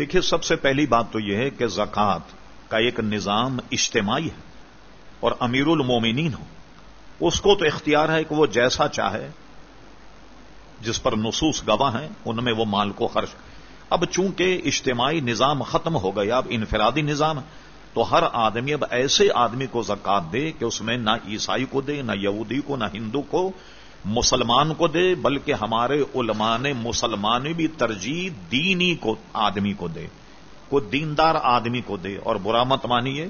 دیکھیے، سب سے پہلی بات تو یہ ہے کہ زکوٰۃ کا ایک نظام اجتماعی ہے اور امیر المومنین ہو اس کو تو اختیار ہے کہ وہ جیسا چاہے، جس پر نصوص گواہ ہیں، ان میں وہ مال کو خرچ۔ اب چونکہ اجتماعی نظام ختم ہو گیا، اب انفرادی نظام ہے تو ہر آدمی اب ایسے آدمی کو زکات دے کہ اس میں نہ عیسائی کو دے، نہ یہودی کو، نہ ہندو کو مسلمان کو دے، بلکہ ہمارے علماء نے مسلمان بھی ترجیح دینی کو، آدمی کو دے۔ کو دیندار آدمی کو دے۔ اور برا مت مانیے۔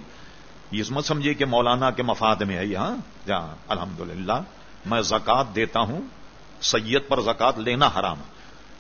یہ مت سمجھیے کہ مولانا کے مفاد میں ہے یہاں جہاں جی الحمد میں زکات دیتا ہوں۔ سید پر زکات لینا حرام۔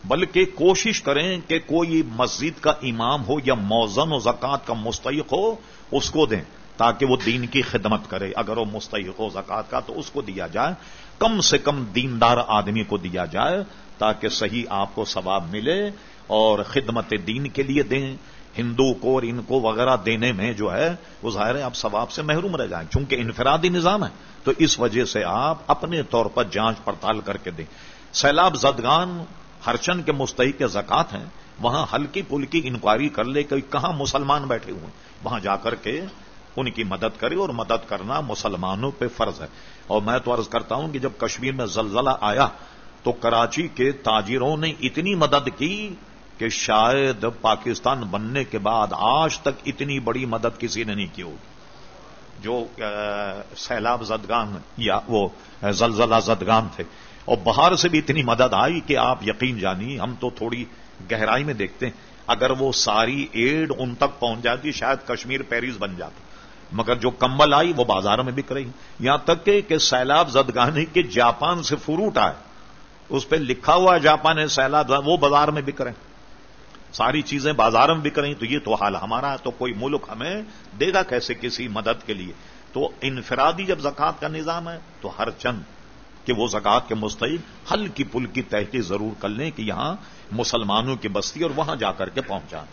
بلکہ کوشش کریں کہ کوئی مسجد کا امام ہو یا موزن و زکات کا مستحق ہو، اس کو دیں۔ تاکہ وہ دین کی خدمت کرے۔ اگر وہ مستحق ہو زکات کا تو اس کو دیا جائے۔ کم سے کم دیندار آدمی کو دیا جائے تاکہ صحیح آپ کو ثواب ملے اور خدمت دین کے لیے دیں۔ ہندو کو اور ان کو وغیرہ دینے میں جو ہے، وہ ظاہر ہے آپ ثواب سے محروم رہ جائیں۔ چونکہ انفرادی نظام ہے، تو اس وجہ سے آپ اپنے طور پر جانچ پڑتال کر کے دیں۔ سیلاب زدگان ہرچن کے مستحق زکات ہیں، وہاں ہلکی پلکی انکوائری کر لے کہ کہاں مسلمان بیٹھے ہوئے وہاں جا کر کے ان کی مدد کرے اور مدد کرنا مسلمانوں پہ فرض ہے۔ اور میں تو عرض کرتا ہوں کہ جب کشمیر میں زلزلہ آیا تو کراچی کے تاجروں نے اتنی مدد کی کہ شاید پاکستان بننے کے بعد آج تک اتنی بڑی مدد کسی نے نہیں کی ہوگی۔ جو سیلاب زدگان یا وہ زلزلہ زدگان تھے۔ اور باہر سے بھی اتنی مدد آئی کہ آپ یقین جانی ہم تو تھوڑی گہرائی میں دیکھتے ہیں۔ اگر وہ ساری ایڈ ان تک پہنچ جاتی، شاید کشمیر پیرس بن جاتا مگر جو کمبل آئی وہ بازار میں بک رہی یہاں تک کہ کہ سیلاب زدگانی کے جاپان سے فروٹ آئے۔ اس پہ لکھا ہوا جاپان ہے سیلاب وہ بازار میں بک رہے ساری چیزیں بازار میں بک رہی تو یہ تو حال ہمارا ہے۔ تو کوئی ملک ہمیں دے گا کیسے کسی مدد کے لیے؟ تو انفرادی جب زکوٰۃ کا نظام ہے تو ہر چند کہ وہ زکوٰۃ کے مستعد ہلکی پل کی تحقیق ضرور کر لیں کہ یہاں مسلمانوں کی بستی اور وہاں جا کر کے پہنچا